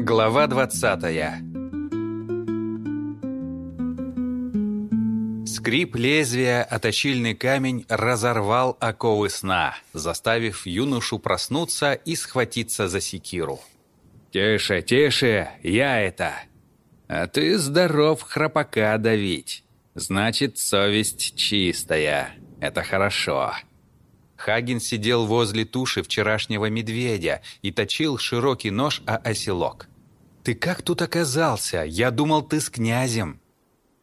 Глава двадцатая Скрип лезвия о точильный камень разорвал оковы сна, заставив юношу проснуться и схватиться за секиру. «Тише, тише, я это!» «А ты здоров храпака давить. Значит, совесть чистая. Это хорошо». Хаген сидел возле туши вчерашнего медведя и точил широкий нож о оселок. «Ты как тут оказался? Я думал, ты с князем».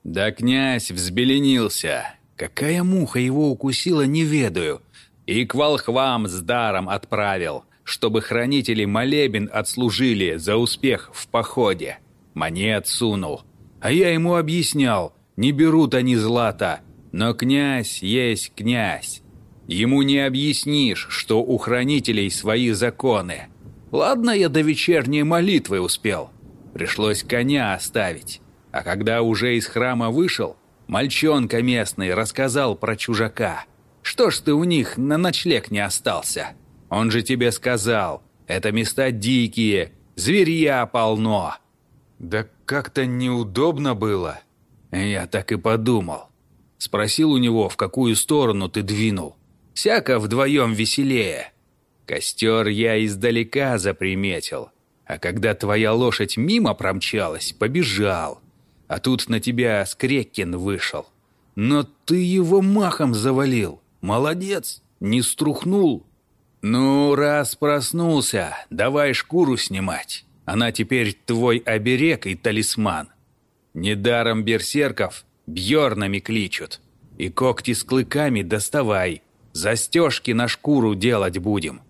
Да князь взбеленился. Какая муха его укусила, не ведаю. И к волхвам с даром отправил, чтобы хранители молебен отслужили за успех в походе. Монет сунул. А я ему объяснял, не берут они злата, но князь есть князь. Ему не объяснишь, что у хранителей свои законы. Ладно, я до вечерней молитвы успел. Пришлось коня оставить. А когда уже из храма вышел, мальчонка местный рассказал про чужака. Что ж ты у них на ночлег не остался? Он же тебе сказал, это места дикие, зверья полно. Да как-то неудобно было. Я так и подумал. Спросил у него, в какую сторону ты двинул. Всяко вдвоем веселее. Костер я издалека заприметил. А когда твоя лошадь мимо промчалась, побежал. А тут на тебя Скреккин вышел. Но ты его махом завалил. Молодец, не струхнул. Ну, раз проснулся, давай шкуру снимать. Она теперь твой оберег и талисман. Недаром берсерков бьернами кличут. И когти с клыками доставай. Застежки на шкуру делать будем.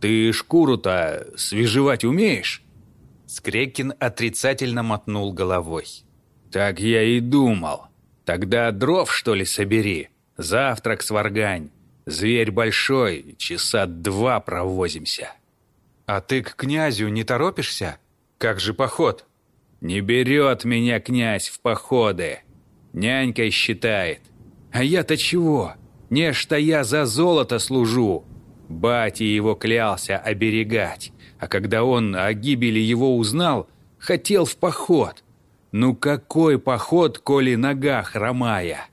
Ты шкуру-то свежевать умеешь?» Скрекин отрицательно мотнул головой. «Так я и думал. Тогда дров, что ли, собери. Завтрак сваргань. Зверь большой, часа два провозимся». «А ты к князю не торопишься? Как же поход?» «Не берет меня князь в походы. Нянькой считает. А я-то чего? Не что я за золото служу. Батя его клялся оберегать. А когда он о гибели его узнал, хотел в поход. Ну какой поход, коли нога хромая?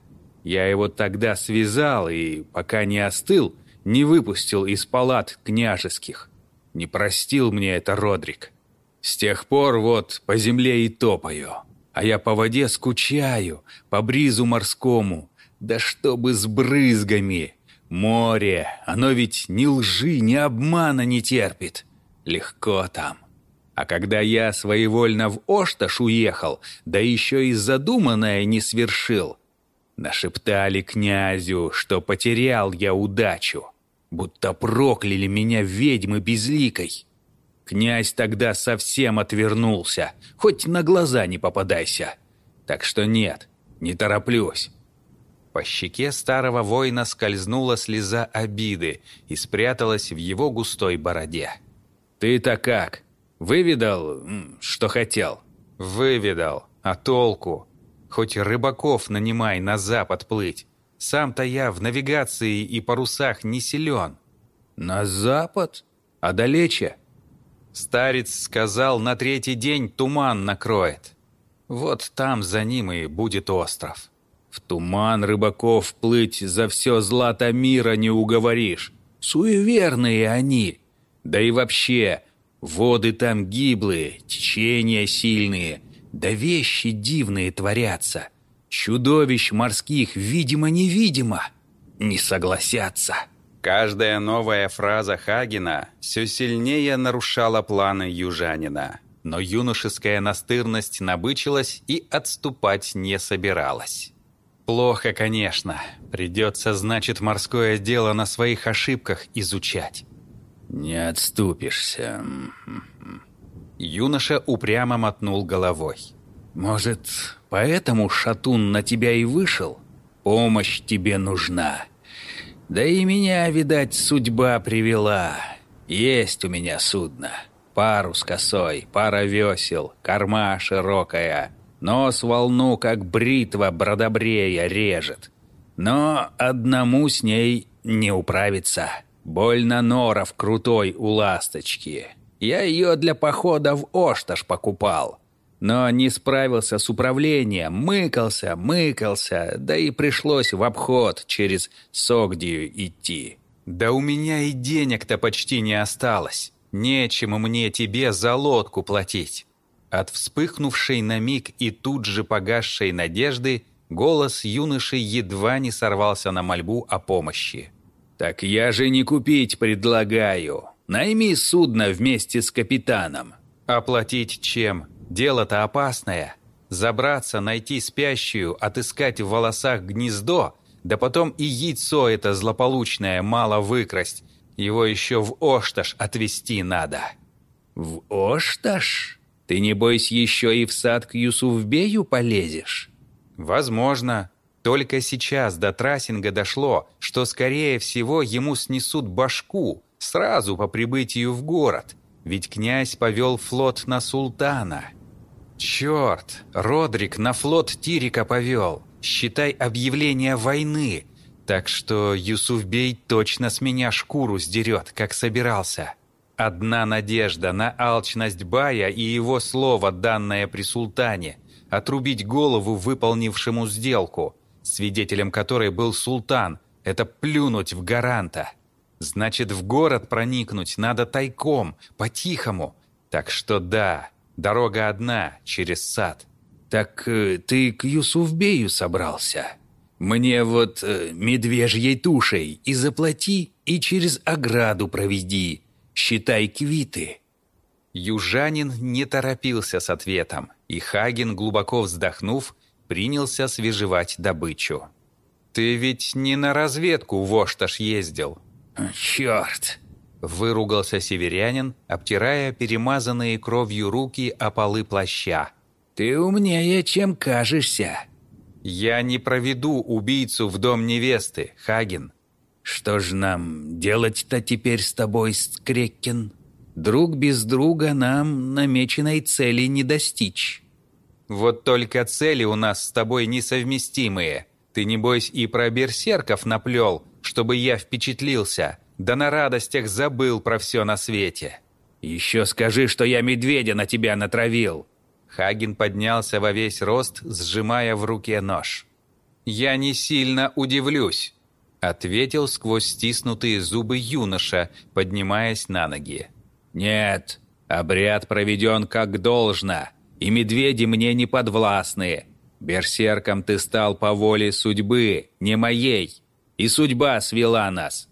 Я его тогда связал и, пока не остыл, не выпустил из палат княжеских. Не простил мне это Родрик. С тех пор вот по земле и топаю. А я по воде скучаю, по бризу морскому. Да чтобы с брызгами. Море, оно ведь ни лжи, ни обмана не терпит. Легко там. А когда я своевольно в Ошташ уехал, да еще и задуманное не свершил, нашептали князю, что потерял я удачу, будто прокляли меня ведьмы безликой. Князь тогда совсем отвернулся, хоть на глаза не попадайся. Так что нет, не тороплюсь. По щеке старого воина скользнула слеза обиды и спряталась в его густой бороде. «Ты-то как?» Выведал, что хотел? Выведал. А толку? Хоть рыбаков нанимай на запад плыть. Сам-то я в навигации и парусах не силен. На запад? А далече? Старец сказал, на третий день туман накроет. Вот там за ним и будет остров. Туман рыбаков плыть за все злато мира не уговоришь. Суеверные они. Да и вообще, Воды там гиблые, течения сильные, да вещи дивные творятся. Чудовищ морских видимо-невидимо. Не согласятся. Каждая новая фраза Хагена все сильнее нарушала планы южанина. Но юношеская настырность набычилась и отступать не собиралась. Плохо, конечно. Придется, значит, морское дело на своих ошибках изучать. «Не отступишься». Юноша упрямо мотнул головой. «Может, поэтому шатун на тебя и вышел? Помощь тебе нужна. Да и меня, видать, судьба привела. Есть у меня судно. Парус косой, пара весел, корма широкая, нос волну, как бритва бродобрея, режет. Но одному с ней не управиться». Больно норов крутой у ласточки. Я ее для похода в Ошташ покупал. Но не справился с управлением, мыкался, мыкался, да и пришлось в обход через Согдию идти. Да у меня и денег-то почти не осталось. Нечему мне тебе за лодку платить. От вспыхнувшей на миг и тут же погасшей надежды голос юноши едва не сорвался на мольбу о помощи. «Так я же не купить предлагаю. Найми судно вместе с капитаном». «Оплатить чем? Дело-то опасное. Забраться, найти спящую, отыскать в волосах гнездо, да потом и яйцо это злополучное мало выкрасть. Его еще в Ошташ отвезти надо». «В Ошташ? Ты, не бойся, еще и в сад к Юсуфбею полезешь?» «Возможно. Только сейчас до Трассинга дошло, что, скорее всего, ему снесут башку сразу по прибытию в город, ведь князь повел флот на султана. Черт, Родрик на флот Тирика повел, считай объявление войны, так что Юсуфбей точно с меня шкуру сдерет, как собирался. Одна надежда на алчность Бая и его слово, данное при султане, отрубить голову выполнившему сделку, свидетелем которой был султан, это плюнуть в гаранта. Значит, в город проникнуть надо тайком, по-тихому. Так что да, дорога одна, через сад. Так э, ты к Юсуфбею собрался? Мне вот э, медвежьей тушей и заплати, и через ограду проведи. Считай квиты. Южанин не торопился с ответом, и Хаген, глубоко вздохнув, принялся свежевать добычу. «Ты ведь не на разведку в Ошташ ездил?» «Черт!» – выругался северянин, обтирая перемазанные кровью руки о полы плаща. «Ты умнее, чем кажешься!» «Я не проведу убийцу в дом невесты, Хаген!» «Что ж нам делать-то теперь с тобой, Скреккин? Друг без друга нам намеченной цели не достичь». Вот только цели у нас с тобой несовместимые. Ты, небось, и про берсерков наплел, чтобы я впечатлился, да на радостях забыл про все на свете. Еще скажи, что я медведя на тебя натравил. Хаген поднялся во весь рост, сжимая в руке нож. «Я не сильно удивлюсь», — ответил сквозь стиснутые зубы юноша, поднимаясь на ноги. «Нет, обряд проведен как должно и медведи мне не подвластны. Берсерком ты стал по воле судьбы, не моей, и судьба свела нас.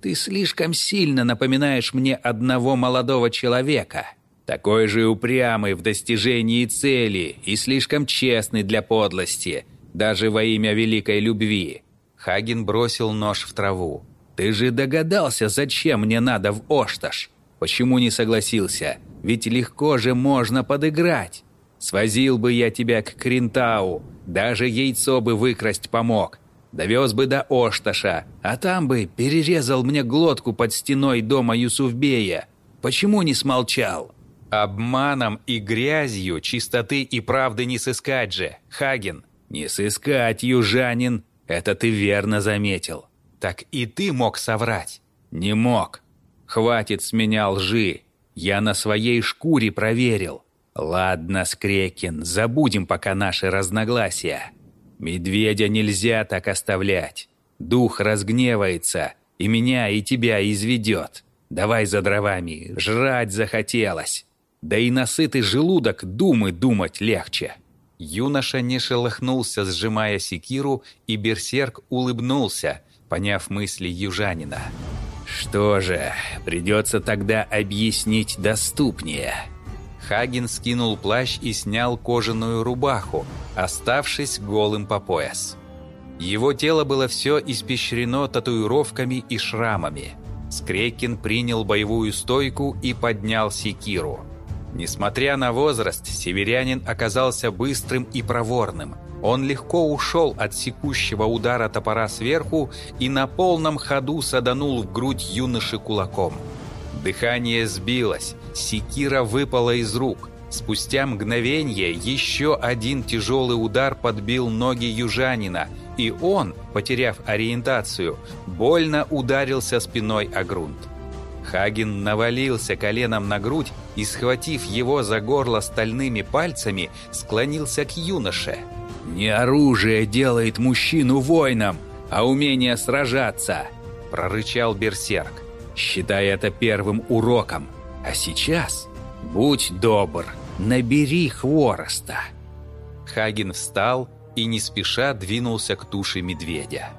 Ты слишком сильно напоминаешь мне одного молодого человека, такой же упрямый в достижении цели и слишком честный для подлости, даже во имя великой любви». Хаген бросил нож в траву. «Ты же догадался, зачем мне надо в Ошташ? Почему не согласился? Ведь легко же можно подыграть. Свозил бы я тебя к Кринтау, даже яйцо бы выкрасть помог. Довез бы до Ошташа, а там бы перерезал мне глотку под стеной дома Юсуфбея. Почему не смолчал?» «Обманом и грязью чистоты и правды не сыскать же, Хаген». «Не сыскать, южанин, это ты верно заметил». «Так и ты мог соврать». «Не мог. Хватит с меня лжи. Я на своей шкуре проверил. «Ладно, Скрекин, забудем пока наши разногласия. Медведя нельзя так оставлять. Дух разгневается, и меня, и тебя изведет. Давай за дровами, жрать захотелось. Да и насытый желудок думы думать легче». Юноша не шелохнулся, сжимая секиру, и берсерк улыбнулся, поняв мысли южанина. «Что же, придется тогда объяснить доступнее». Хаген скинул плащ и снял кожаную рубаху, оставшись голым по пояс. Его тело было все испещрено татуировками и шрамами. Скрекин принял боевую стойку и поднял секиру. Несмотря на возраст, северянин оказался быстрым и проворным. Он легко ушел от секущего удара топора сверху и на полном ходу саданул в грудь юноши кулаком – Дыхание сбилось, секира выпала из рук. Спустя мгновение еще один тяжелый удар подбил ноги южанина, и он, потеряв ориентацию, больно ударился спиной о грунт. Хаген навалился коленом на грудь и, схватив его за горло стальными пальцами, склонился к юноше. «Не оружие делает мужчину воином, а умение сражаться!» – прорычал берсерк. «Считай это первым уроком. А сейчас, будь добр, набери хвороста!» Хаген встал и не спеша двинулся к туше медведя.